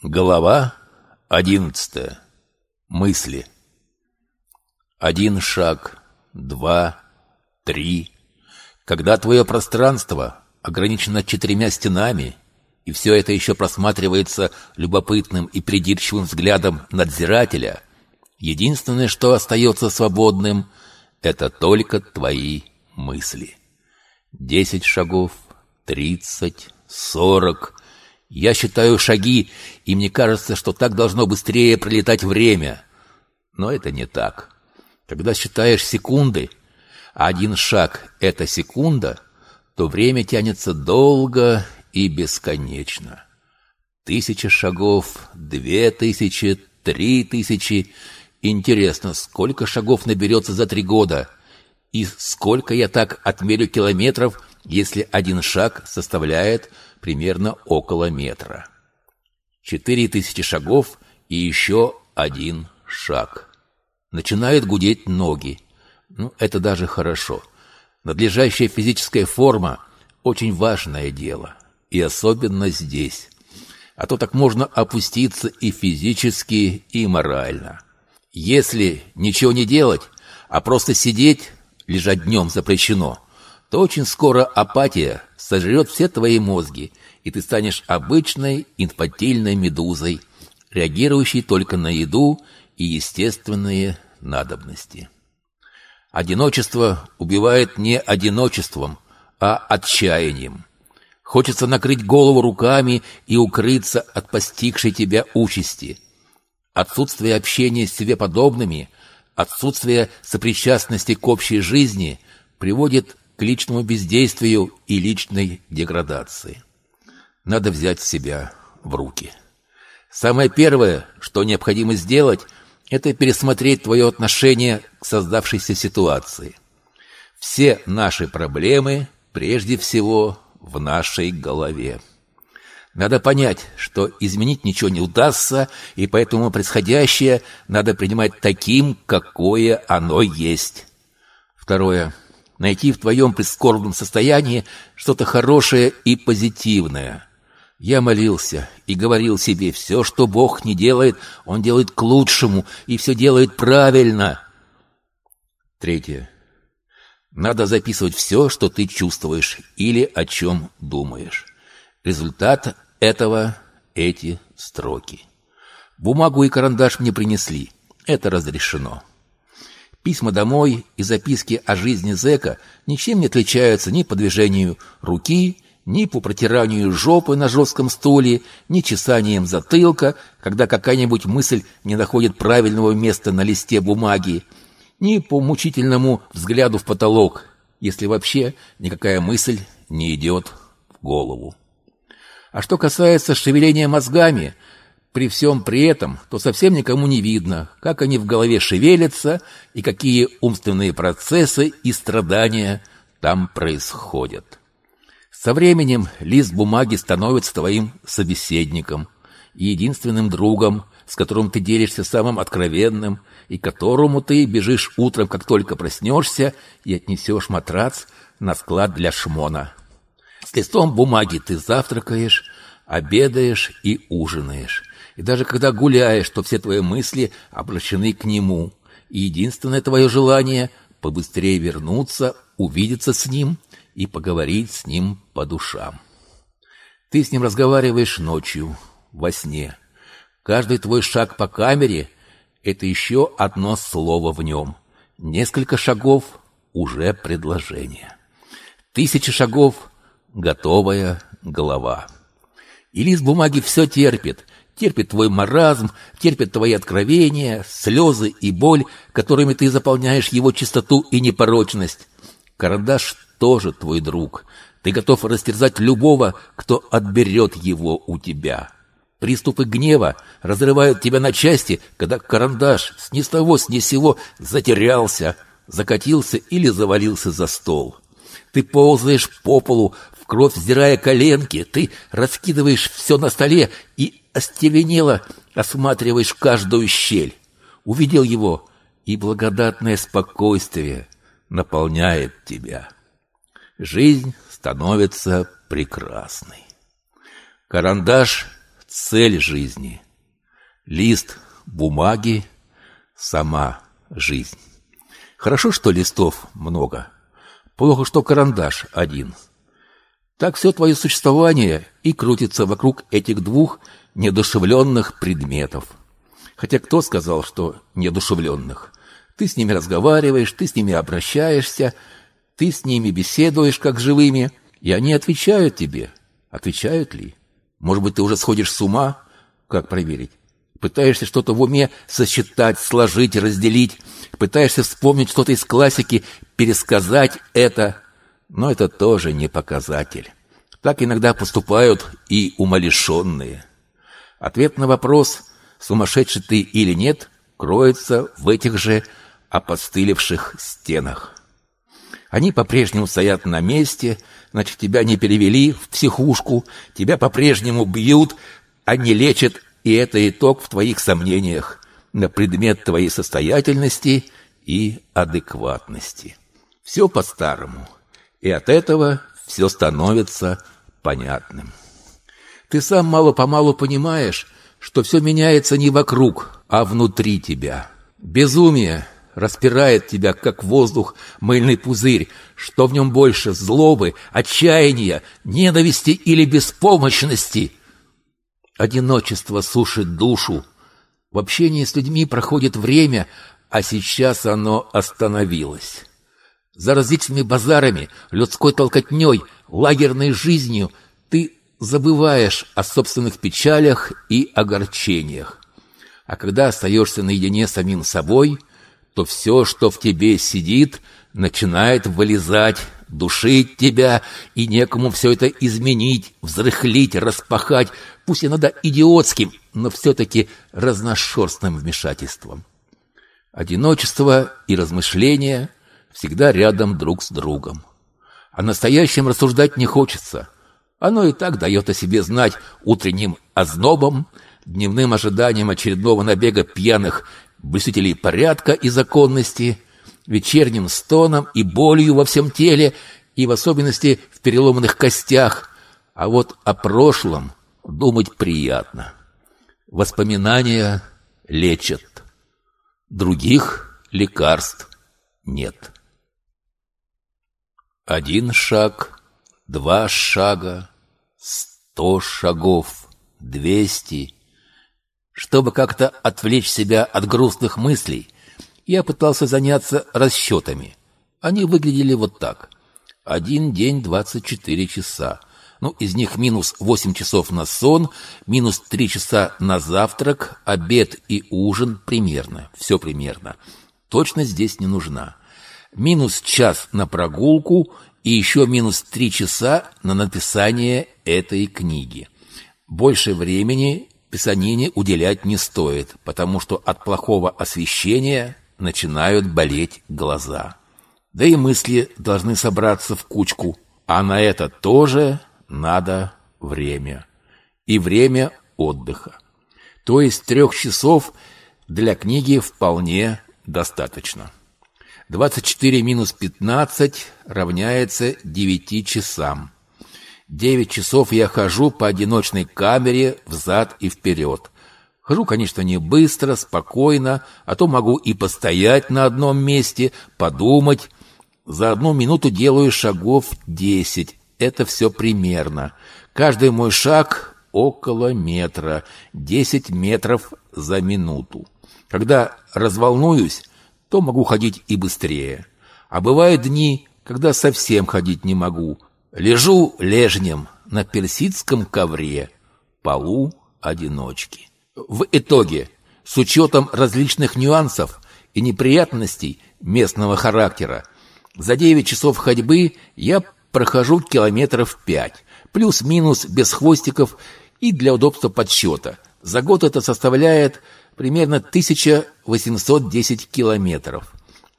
Глава одиннадцатая. Мысли. Один шаг, два, три. Когда твое пространство ограничено четырьмя стенами, и все это еще просматривается любопытным и придирчивым взглядом надзирателя, единственное, что остается свободным, это только твои мысли. Десять шагов, тридцать, сорок — я считаю шаги, и мне кажется, что так должно быстрее пролетать время. Но это не так. Когда считаешь секунды, а один шаг — это секунда, то время тянется долго и бесконечно. Тысяча шагов, две тысячи, три тысячи. Интересно, сколько шагов наберется за три года? И сколько я так отмерю километров, если один шаг составляет примерно около метра. Четыре тысячи шагов и еще один шаг. Начинают гудеть ноги. Ну, это даже хорошо. Надлежащая физическая форма – очень важное дело. И особенно здесь. А то так можно опуститься и физически, и морально. Если ничего не делать, а просто сидеть, лежать днем запрещено – то очень скоро апатия сожрет все твои мозги, и ты станешь обычной инфантильной медузой, реагирующей только на еду и естественные надобности. Одиночество убивает не одиночеством, а отчаянием. Хочется накрыть голову руками и укрыться от постигшей тебя участи. Отсутствие общения с себе подобными, отсутствие сопричастности к общей жизни приводит к личному бездействию и личной деградации. Надо взять себя в руки. Самое первое, что необходимо сделать, это пересмотреть твое отношение к создавшейся ситуации. Все наши проблемы прежде всего в нашей голове. Надо понять, что изменить ничего не удастся, и поэтому происходящее надо принимать таким, какое оно есть. Второе найти в твоем прискорбном состоянии что-то хорошее и позитивное. Я молился и говорил себе, все, что Бог не делает, Он делает к лучшему, и все делает правильно. Третье. Надо записывать все, что ты чувствуешь или о чем думаешь. Результат этого — эти строки. Бумагу и карандаш мне принесли. Это разрешено. Письма домой и записки о жизни зэка ничем не отличаются ни по движению руки, ни по протиранию жопы на жестком стуле, ни чесанием затылка, когда какая-нибудь мысль не находит правильного места на листе бумаги, ни по мучительному взгляду в потолок, если вообще никакая мысль не идет в голову. А что касается шевеления мозгами – при всем при этом, то совсем никому не видно, как они в голове шевелятся и какие умственные процессы и страдания там происходят. Со временем лист бумаги становится твоим собеседником и единственным другом, с которым ты делишься самым откровенным и которому ты бежишь утром, как только проснешься, и отнесешь матрац на склад для шмона. С листом бумаги ты завтракаешь, обедаешь и ужинаешь. И даже когда гуляешь, то все твои мысли обращены к нему. И единственное твое желание — побыстрее вернуться, увидеться с ним и поговорить с ним по душам. Ты с ним разговариваешь ночью, во сне. Каждый твой шаг по камере — это еще одно слово в нем. Несколько шагов — уже предложение. Тысячи шагов — готовая голова. И лист бумаги все терпит, терпит твой маразм, терпит твои откровения, слезы и боль, которыми ты заполняешь его чистоту и непорочность. Карандаш тоже твой друг. Ты готов растерзать любого, кто отберет его у тебя. Приступы гнева разрывают тебя на части, когда карандаш с ни с того, с ни сего затерялся, закатился или завалился за стол. Ты ползаешь по полу, кровь сдирая коленки, ты раскидываешь все на столе и остевенело осматриваешь каждую щель. Увидел его, и благодатное спокойствие наполняет тебя. Жизнь становится прекрасной. Карандаш цель жизни. Лист бумаги – сама жизнь. Хорошо, что листов много. Плохо, что карандаш один. Так все твое существование и крутится вокруг этих двух недушевленных предметов. Хотя кто сказал, что недушевленных? Ты с ними разговариваешь, ты с ними обращаешься, ты с ними беседуешь как живыми, и они отвечают тебе. Отвечают ли? Может быть, ты уже сходишь с ума? Как проверить? Пытаешься что-то в уме сосчитать, сложить, разделить. Пытаешься вспомнить что-то из классики, пересказать это. Но это тоже не показатель. Так иногда поступают и умалишенные. Ответ на вопрос, сумасшедший ты или нет, кроется в этих же опостылевших стенах. Они по-прежнему стоят на месте, значит, тебя не перевели в психушку, тебя по-прежнему бьют, а не лечат, и это итог в твоих сомнениях на предмет твоей состоятельности и адекватности. Все по-старому, и от этого все становится понятным. Ты сам мало-помалу понимаешь, что все меняется не вокруг, а внутри тебя. Безумие распирает тебя, как воздух, мыльный пузырь, что в нем больше злобы, отчаяния, ненависти или беспомощности. Одиночество сушит душу. В общении с людьми проходит время, а сейчас оно остановилось. За различными базарами, людской толкотней, лагерной жизнью ты забываешь о собственных печалях и огорчениях. А когда остаешься наедине с самим собой, то все, что в тебе сидит, начинает вылезать, душить тебя, и некому все это изменить, взрыхлить, распахать, пусть иногда идиотским, но все-таки разношерстным вмешательством. Одиночество и размышления всегда рядом друг с другом. О настоящем рассуждать не хочется. Оно и так дает о себе знать утренним ознобом, дневным ожиданием очередного набега пьяных блюстителей порядка и законности, вечерним стоном и болью во всем теле, и в особенности в переломанных костях. А вот о прошлом думать приятно. Воспоминания лечат. Других лекарств нет. Один шаг, два шага, сто шагов, двести — чтобы как-то отвлечь себя от грустных мыслей, я пытался заняться расчетами. Они выглядели вот так. Один день 24 часа. Ну, из них минус 8 часов на сон, минус 3 часа на завтрак, обед и ужин примерно. Все примерно. Точность здесь не нужна. Минус час на прогулку и еще минус 3 часа на написание этой книги. Больше времени писанине уделять не стоит, потому что от плохого освещения начинают болеть глаза. Да и мысли должны собраться в кучку, а на это тоже надо время. И время отдыха. То есть трех часов для книги вполне достаточно. 24 минус 15 равняется 9 часам. Девять часов я хожу по одиночной камере взад и вперед. Хожу, конечно, не быстро, спокойно, а то могу и постоять на одном месте, подумать. За одну минуту делаю шагов десять. Это все примерно. Каждый мой шаг около метра, десять метров за минуту. Когда разволнуюсь, то могу ходить и быстрее. А бывают дни, когда совсем ходить не могу – Лежу лежнем на персидском ковре, полу одиночки. В итоге, с учетом различных нюансов и неприятностей местного характера, за 9 часов ходьбы я прохожу километров 5, плюс-минус без хвостиков и для удобства подсчета. За год это составляет примерно 1810 километров.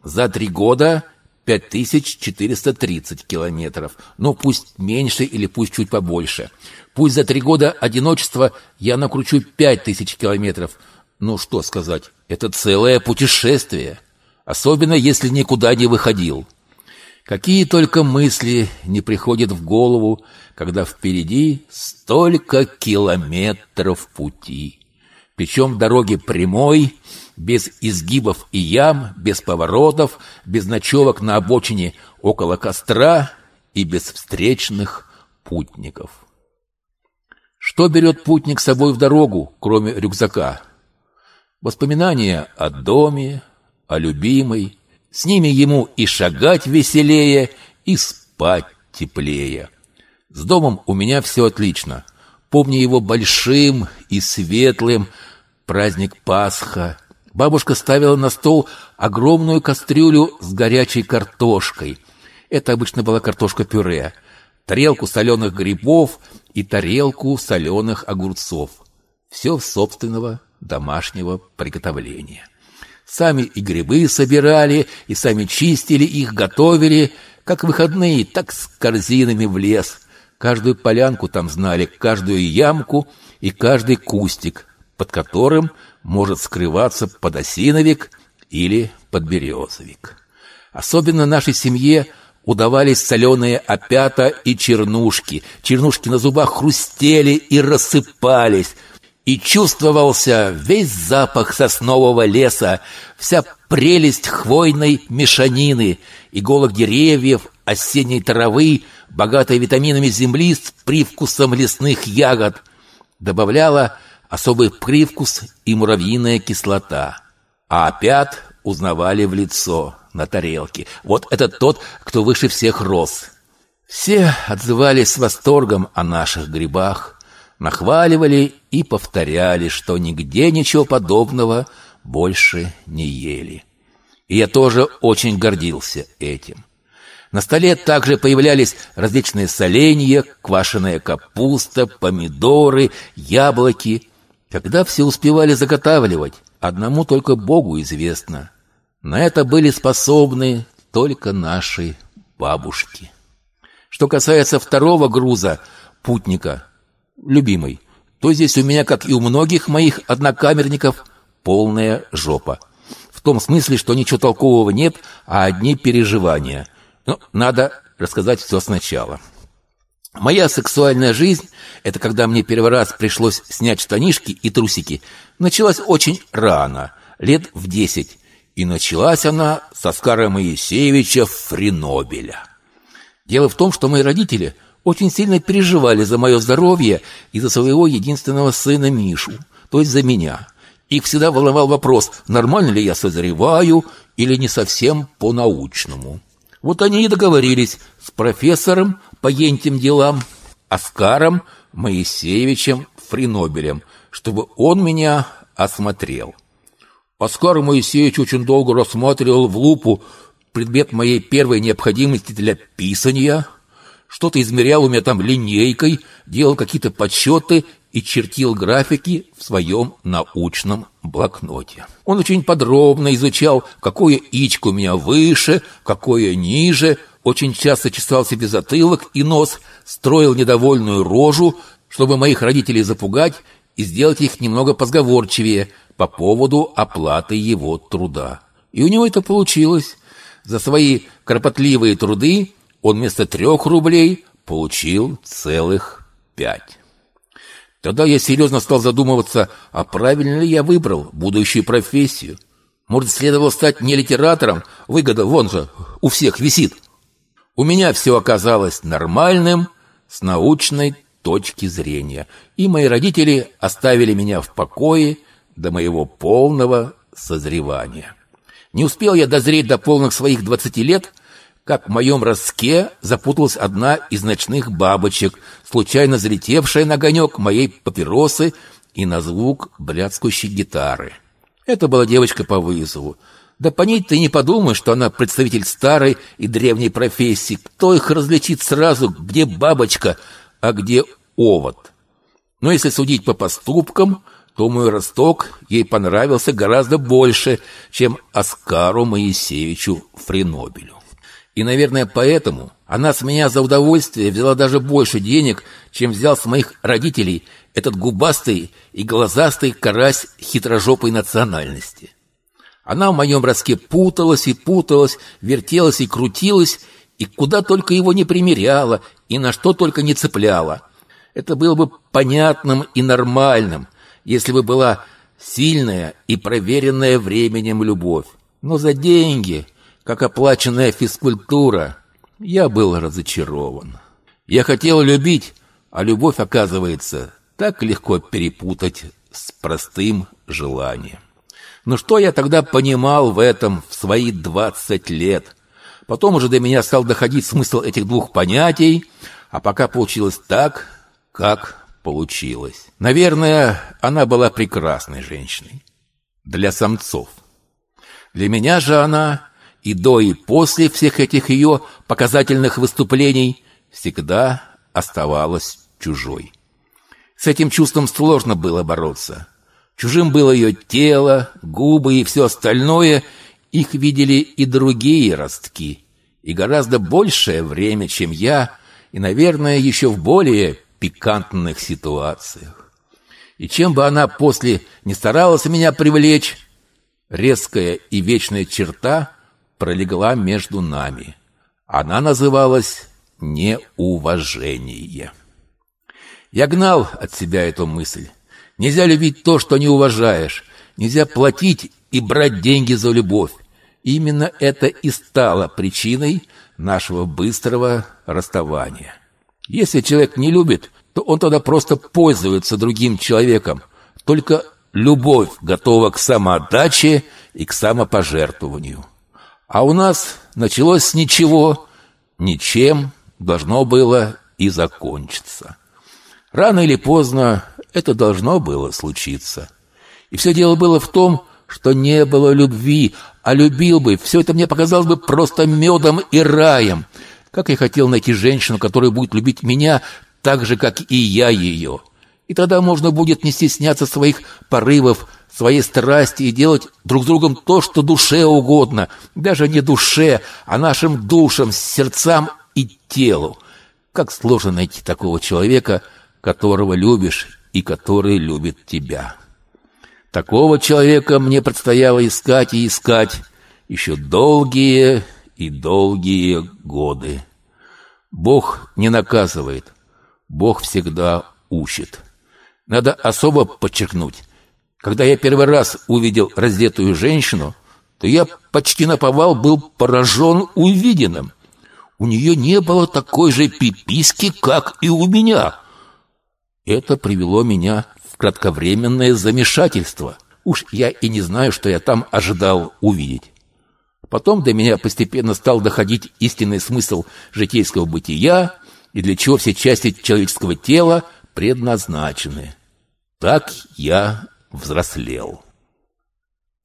За три года 5430 километров. Ну, пусть меньше или пусть чуть побольше. Пусть за три года одиночества я накручу 5000 километров. Ну, что сказать, это целое путешествие. Особенно, если никуда не выходил. Какие только мысли не приходят в голову, когда впереди столько километров пути. Причем дороги прямой, без изгибов и ям, без поворотов, без ночевок на обочине около костра и без встречных путников. Что берет путник с собой в дорогу, кроме рюкзака? Воспоминания о доме, о любимой, с ними ему и шагать веселее, и спать теплее. С домом у меня все отлично. Помню его большим и светлым, праздник Пасха. Бабушка ставила на стол огромную кастрюлю с горячей картошкой. Это обычно была картошка-пюре. Тарелку соленых грибов и тарелку соленых огурцов. Все собственного домашнего приготовления. Сами и грибы собирали, и сами чистили их, готовили, как выходные, так с корзинами в лес. Каждую полянку там знали, каждую ямку и каждый кустик, под которым может скрываться подосиновик или подберезовик. Особенно нашей семье удавались соленые опята и чернушки. Чернушки на зубах хрустели и рассыпались – и чувствовался весь запах соснового леса, вся прелесть хвойной мешанины, иголок деревьев, осенней травы, богатой витаминами земли с привкусом лесных ягод. Добавляла особый привкус и муравьиная кислота. А опять узнавали в лицо на тарелке. Вот это тот, кто выше всех рос. Все отзывались с восторгом о наших грибах – нахваливали и повторяли, что нигде ничего подобного больше не ели. И я тоже очень гордился этим. На столе также появлялись различные соленья, квашеная капуста, помидоры, яблоки. Когда все успевали заготавливать, одному только Богу известно. На это были способны только наши бабушки. Что касается второго груза, путника, любимый, то здесь у меня, как и у многих моих однокамерников, полная жопа. В том смысле, что ничего толкового нет, а одни переживания. Но надо рассказать все сначала. Моя сексуальная жизнь, это когда мне первый раз пришлось снять штанишки и трусики, началась очень рано, лет в десять. И началась она со Скара Моисеевича Френобеля. Дело в том, что мои родители – очень сильно переживали за мое здоровье и за своего единственного сына Мишу, то есть за меня. Их всегда волновал вопрос, нормально ли я созреваю или не совсем по-научному. Вот они и договорились с профессором по этим делам, Оскаром Моисеевичем Фринобелем, чтобы он меня осмотрел. Оскар Моисеевич очень долго рассматривал в лупу предмет моей первой необходимости для писания – что-то измерял у меня там линейкой, делал какие-то подсчеты и чертил графики в своем научном блокноте. Он очень подробно изучал, какое ичко у меня выше, какое ниже, очень часто чесал себе затылок и нос, строил недовольную рожу, чтобы моих родителей запугать и сделать их немного позговорчивее по поводу оплаты его труда. И у него это получилось. За свои кропотливые труды он вместо трех рублей получил целых пять. Тогда я серьезно стал задумываться, а правильно ли я выбрал будущую профессию. Может, следовало стать не литератором, выгода вон же у всех висит. У меня все оказалось нормальным с научной точки зрения, и мои родители оставили меня в покое до моего полного созревания. Не успел я дозреть до полных своих двадцати лет, как в моем роске запуталась одна из ночных бабочек, случайно залетевшая на огонек моей папиросы и на звук блядскущей гитары. Это была девочка по вызову. Да по ней ты не подумаешь, что она представитель старой и древней профессии. Кто их различит сразу, где бабочка, а где овод? Но если судить по поступкам, то мой росток ей понравился гораздо больше, чем Оскару Моисеевичу Френобелю. И, наверное, поэтому она с меня за удовольствие взяла даже больше денег, чем взял с моих родителей этот губастый и глазастый карась хитрожопой национальности. Она в моем роске путалась и путалась, вертелась и крутилась, и куда только его не примеряла, и на что только не цепляла. Это было бы понятным и нормальным, если бы была сильная и проверенная временем любовь. Но за деньги, как оплаченная физкультура, я был разочарован. Я хотел любить, а любовь, оказывается, так легко перепутать с простым желанием. Но что я тогда понимал в этом в свои двадцать лет? Потом уже до меня стал доходить смысл этих двух понятий, а пока получилось так, как получилось. Наверное, она была прекрасной женщиной. Для самцов. Для меня же она и до, и после всех этих ее показательных выступлений всегда оставалась чужой. С этим чувством сложно было бороться. Чужим было ее тело, губы и все остальное. Их видели и другие ростки. И гораздо большее время, чем я, и, наверное, еще в более пикантных ситуациях. И чем бы она после не старалась меня привлечь, резкая и вечная черта пролегла между нами. Она называлась неуважение. Я гнал от себя эту мысль. Нельзя любить то, что не уважаешь. Нельзя платить и брать деньги за любовь. Именно это и стало причиной нашего быстрого расставания. Если человек не любит, то он тогда просто пользуется другим человеком. Только любовь готова к самоотдаче и к самопожертвованию. А у нас началось с ничего, ничем должно было и закончиться. Рано или поздно это должно было случиться. И все дело было в том, что не было любви, а любил бы, все это мне показалось бы просто медом и раем. Как я хотел найти женщину, которая будет любить меня так же, как и я ее. И тогда можно будет не стесняться своих порывов, своей страсти и делать друг с другом то, что душе угодно. Даже не душе, а нашим душам, сердцам и телу. Как сложно найти такого человека, которого любишь и который любит тебя. Такого человека мне предстояло искать и искать еще долгие и долгие годы. Бог не наказывает, Бог всегда учит. Надо особо подчеркнуть, когда я первый раз увидел раздетую женщину, то я почти наповал был поражен увиденным. У нее не было такой же пиписки, как и у меня. Это привело меня в кратковременное замешательство. Уж я и не знаю, что я там ожидал увидеть. Потом до меня постепенно стал доходить истинный смысл житейского бытия и для чего все части человеческого тела предназначены. Так я взрослел.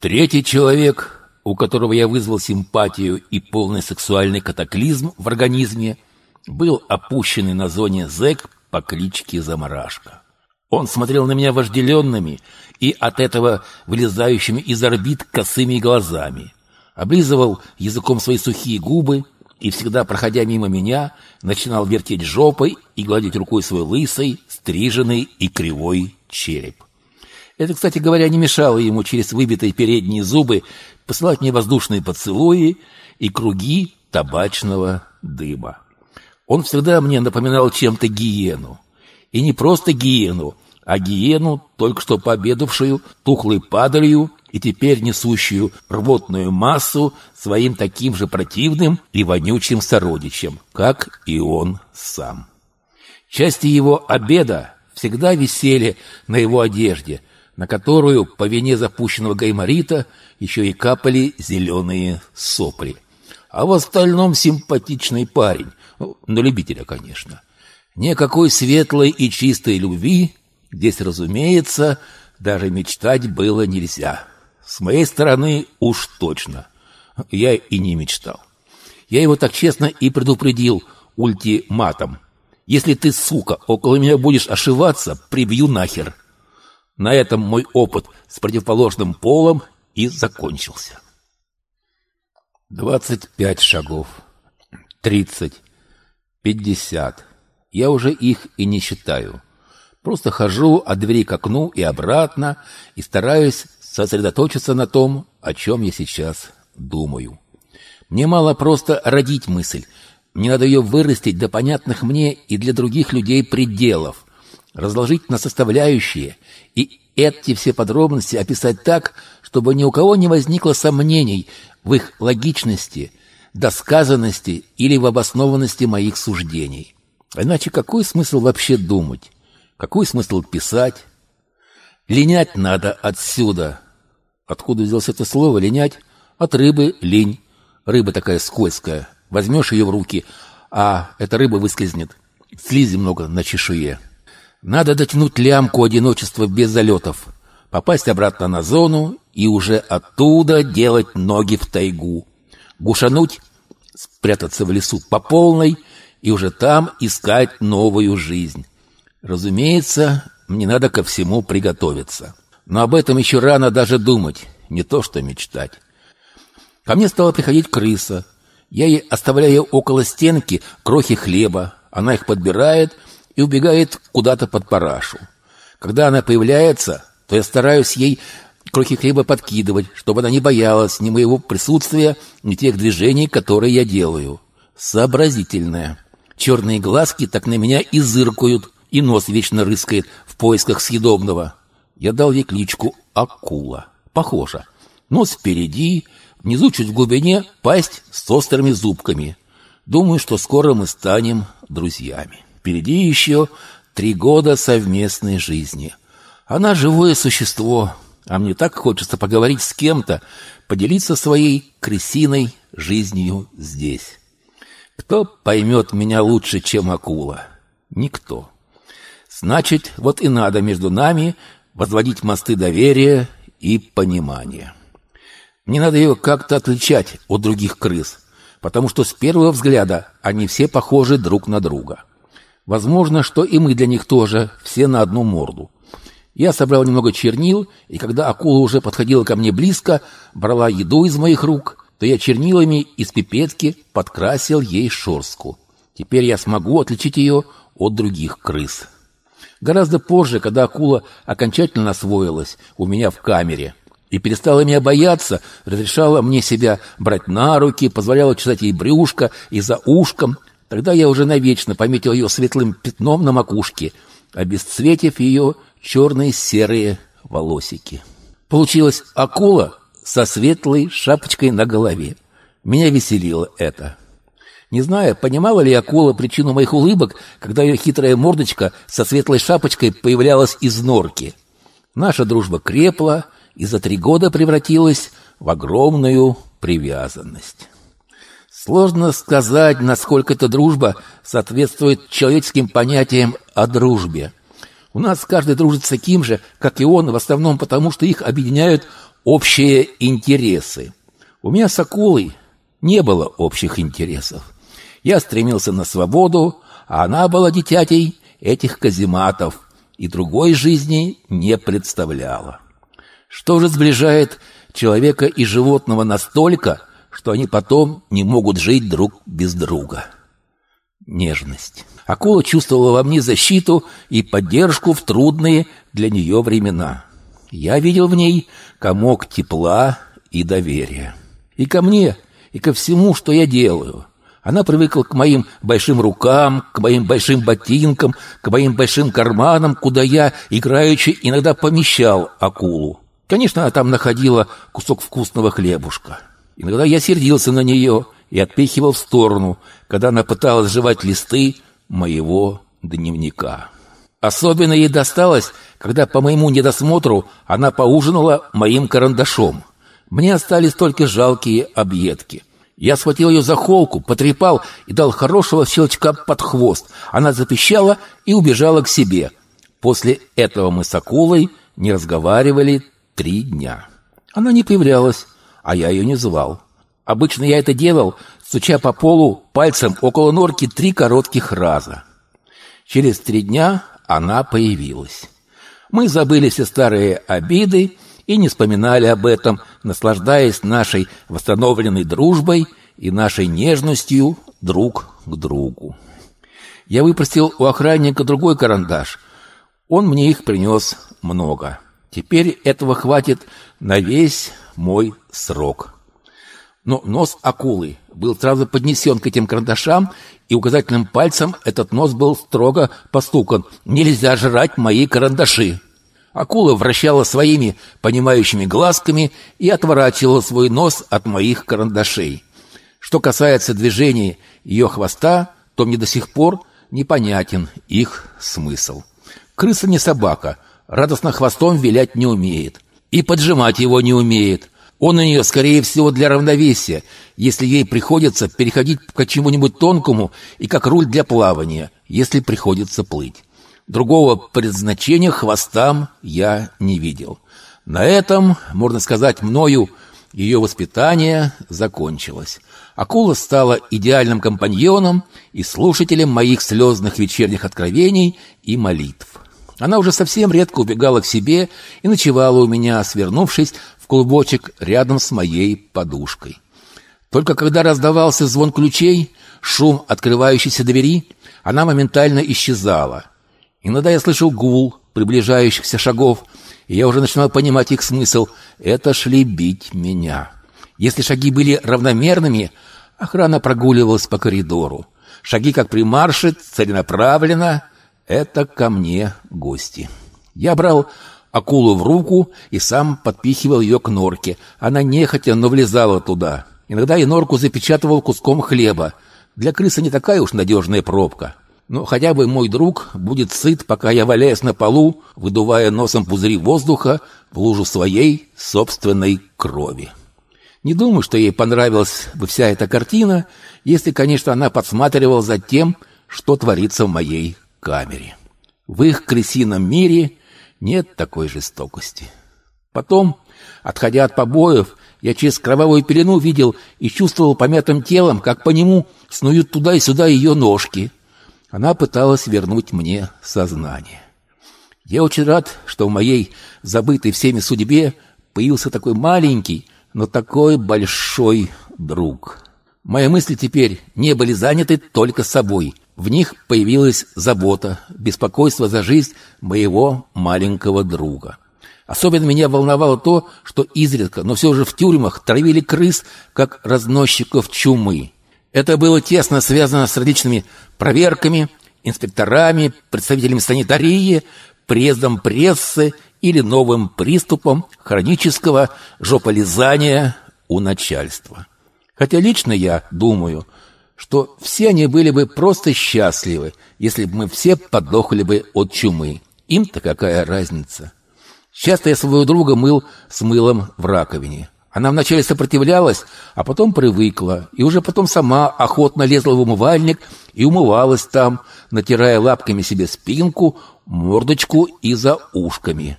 Третий человек, у которого я вызвал симпатию и полный сексуальный катаклизм в организме, был опущенный на зоне зэк по кличке Замарашка. Он смотрел на меня вожделенными и от этого вылезающими из орбит косыми глазами, облизывал языком свои сухие губы и, всегда проходя мимо меня, начинал вертеть жопой и гладить рукой свой лысый, стриженный и кривой череп. Это, кстати говоря, не мешало ему через выбитые передние зубы посылать мне воздушные поцелуи и круги табачного дыма. Он всегда мне напоминал чем-то гиену. И не просто гиену, а гиену, только что пообедавшую тухлой падалью и теперь несущую рвотную массу своим таким же противным и вонючим сородичем, как и он сам. Части его обеда всегда висели на его одежде – на которую по вине запущенного гайморита еще и капали зеленые сопли. А в остальном симпатичный парень, ну, на любителя, конечно. Никакой светлой и чистой любви здесь, разумеется, даже мечтать было нельзя. С моей стороны уж точно. Я и не мечтал. Я его так честно и предупредил ультиматом. Если ты, сука, около меня будешь ошиваться, прибью нахер. На этом мой опыт с противоположным полом и закончился. Двадцать пять шагов, тридцать, пятьдесят. Я уже их и не считаю. Просто хожу от двери к окну и обратно и стараюсь сосредоточиться на том, о чем я сейчас думаю. Мне мало просто родить мысль. мне надо ее вырастить до понятных мне и для других людей пределов, разложить на составляющие и эти все подробности описать так, чтобы ни у кого не возникло сомнений в их логичности, досказанности или в обоснованности моих суждений. Иначе какой смысл вообще думать? Какой смысл писать? Линять надо отсюда. Откуда взялось это слово «линять»? От рыбы «линь». Рыба такая скользкая. Возьмешь ее в руки, а эта рыба выскользнет. Слизи много на чешуе. Надо дотянуть лямку одиночества без залетов, попасть обратно на зону и уже оттуда делать ноги в тайгу. Гушануть, спрятаться в лесу по полной и уже там искать новую жизнь. Разумеется, мне надо ко всему приготовиться. Но об этом еще рано даже думать, не то что мечтать. Ко мне стала приходить крыса. Я ей оставляю около стенки крохи хлеба. Она их подбирает и убегает куда-то под парашу. Когда она появляется, то я стараюсь ей крохи хлеба подкидывать, чтобы она не боялась ни моего присутствия, ни тех движений, которые я делаю. Сообразительная. Черные глазки так на меня и зыркают, и нос вечно рыскает в поисках съедобного. Я дал ей кличку Акула. Похоже. Нос впереди, внизу чуть в глубине пасть с острыми зубками. Думаю, что скоро мы станем друзьями. Впереди еще три года совместной жизни. Она живое существо, а мне так хочется поговорить с кем-то, поделиться своей крысиной жизнью здесь. Кто поймет меня лучше, чем акула? Никто. Значит, вот и надо между нами возводить мосты доверия и понимания. Мне надо ее как-то отличать от других крыс, потому что с первого взгляда они все похожи друг на друга. Возможно, что и мы для них тоже, все на одну морду. Я собрал немного чернил, и когда акула уже подходила ко мне близко, брала еду из моих рук, то я чернилами из пипетки подкрасил ей шорстку. Теперь я смогу отличить ее от других крыс. Гораздо позже, когда акула окончательно освоилась у меня в камере и перестала меня бояться, разрешала мне себя брать на руки, позволяла чесать ей брюшко и за ушком, Тогда я уже навечно пометил ее светлым пятном на макушке, обесцветив ее черные серые волосики. Получилась акула со светлой шапочкой на голове. Меня веселило это. Не знаю, понимала ли акула причину моих улыбок, когда ее хитрая мордочка со светлой шапочкой появлялась из норки. Наша дружба крепла и за три года превратилась в огромную привязанность. Сложно сказать, насколько эта дружба соответствует человеческим понятиям о дружбе. У нас каждый дружит с таким же, как и он, в основном потому, что их объединяют общие интересы. У меня с акулой не было общих интересов. Я стремился на свободу, а она была дитятей этих казематов и другой жизни не представляла. Что же сближает человека и животного настолько, что они потом не могут жить друг без друга. Нежность. Акула чувствовала во мне защиту и поддержку в трудные для нее времена. Я видел в ней комок тепла и доверия. И ко мне, и ко всему, что я делаю. Она привыкла к моим большим рукам, к моим большим ботинкам, к моим большим карманам, куда я, играючи, иногда помещал акулу. Конечно, она там находила кусок вкусного хлебушка. Иногда я сердился на нее и отпихивал в сторону, когда она пыталась жевать листы моего дневника. Особенно ей досталось, когда по моему недосмотру она поужинала моим карандашом. Мне остались только жалкие объедки. Я схватил ее за холку, потрепал и дал хорошего щелчка под хвост. Она запищала и убежала к себе. После этого мы с акулой не разговаривали три дня. Она не появлялась, а я ее не звал. Обычно я это делал, стуча по полу пальцем около норки три коротких раза. Через три дня она появилась. Мы забыли все старые обиды и не вспоминали об этом, наслаждаясь нашей восстановленной дружбой и нашей нежностью друг к другу. Я выпросил у охранника другой карандаш. Он мне их принес много. Теперь этого хватит на весь мой срок. Но нос акулы был сразу поднесен к этим карандашам, и указательным пальцем этот нос был строго постукан. «Нельзя жрать мои карандаши!» Акула вращала своими понимающими глазками и отворачивала свой нос от моих карандашей. Что касается движения ее хвоста, то мне до сих пор непонятен их смысл. Крыса не собака, радостно хвостом вилять не умеет. И поджимать его не умеет. Он у нее, скорее всего, для равновесия, если ей приходится переходить к чему-нибудь тонкому и как руль для плавания, если приходится плыть. Другого предназначения хвостам я не видел. На этом, можно сказать, мною ее воспитание закончилось. Акула стала идеальным компаньоном и слушателем моих слезных вечерних откровений и молитв. Она уже совсем редко убегала к себе и ночевала у меня, свернувшись в клубочек рядом с моей подушкой. Только когда раздавался звон ключей, шум открывающейся двери, она моментально исчезала. Иногда я слышал гул приближающихся шагов, и я уже начинал понимать их смысл. Это шли бить меня. Если шаги были равномерными, охрана прогуливалась по коридору. Шаги, как при марше, целенаправленно — это ко мне гости. Я брал акулу в руку и сам подпихивал ее к норке. Она нехотя, но влезала туда. Иногда я норку запечатывал куском хлеба. Для крысы не такая уж надежная пробка. Но хотя бы мой друг будет сыт, пока я валяюсь на полу, выдувая носом пузыри воздуха в лужу своей собственной крови. Не думаю, что ей понравилась бы вся эта картина, если, конечно, она подсматривала за тем, что творится в моей камере. В их крысином мире нет такой жестокости. Потом, отходя от побоев, я через кровавую пелену видел и чувствовал помятым телом, как по нему снуют туда и сюда ее ножки. Она пыталась вернуть мне сознание. Я очень рад, что в моей забытой всеми судьбе появился такой маленький, но такой большой друг. Мои мысли теперь не были заняты только собой — в них появилась забота, беспокойство за жизнь моего маленького друга. Особенно меня волновало то, что изредка, но все же в тюрьмах травили крыс, как разносчиков чумы. Это было тесно связано с различными проверками, инспекторами, представителями санитарии, приездом прессы или новым приступом хронического жополизания у начальства. Хотя лично я думаю – что все они были бы просто счастливы, если бы мы все подохли бы от чумы. Им-то какая разница? Часто я своего друга мыл с мылом в раковине. Она вначале сопротивлялась, а потом привыкла, и уже потом сама охотно лезла в умывальник и умывалась там, натирая лапками себе спинку, мордочку и за ушками.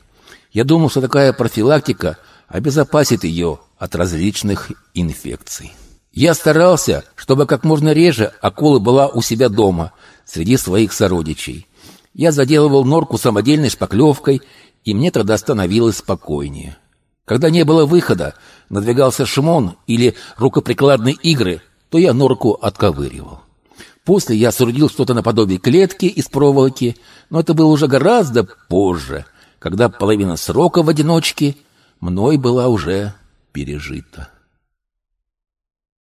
Я думал, что такая профилактика обезопасит ее от различных инфекций. Я старался, чтобы как можно реже акула была у себя дома, среди своих сородичей. Я заделывал норку самодельной шпаклевкой, и мне тогда становилось спокойнее. Когда не было выхода, надвигался шмон или рукоприкладные игры, то я норку отковыривал. После я соорудил что-то наподобие клетки из проволоки, но это было уже гораздо позже, когда половина срока в одиночке мной была уже пережита.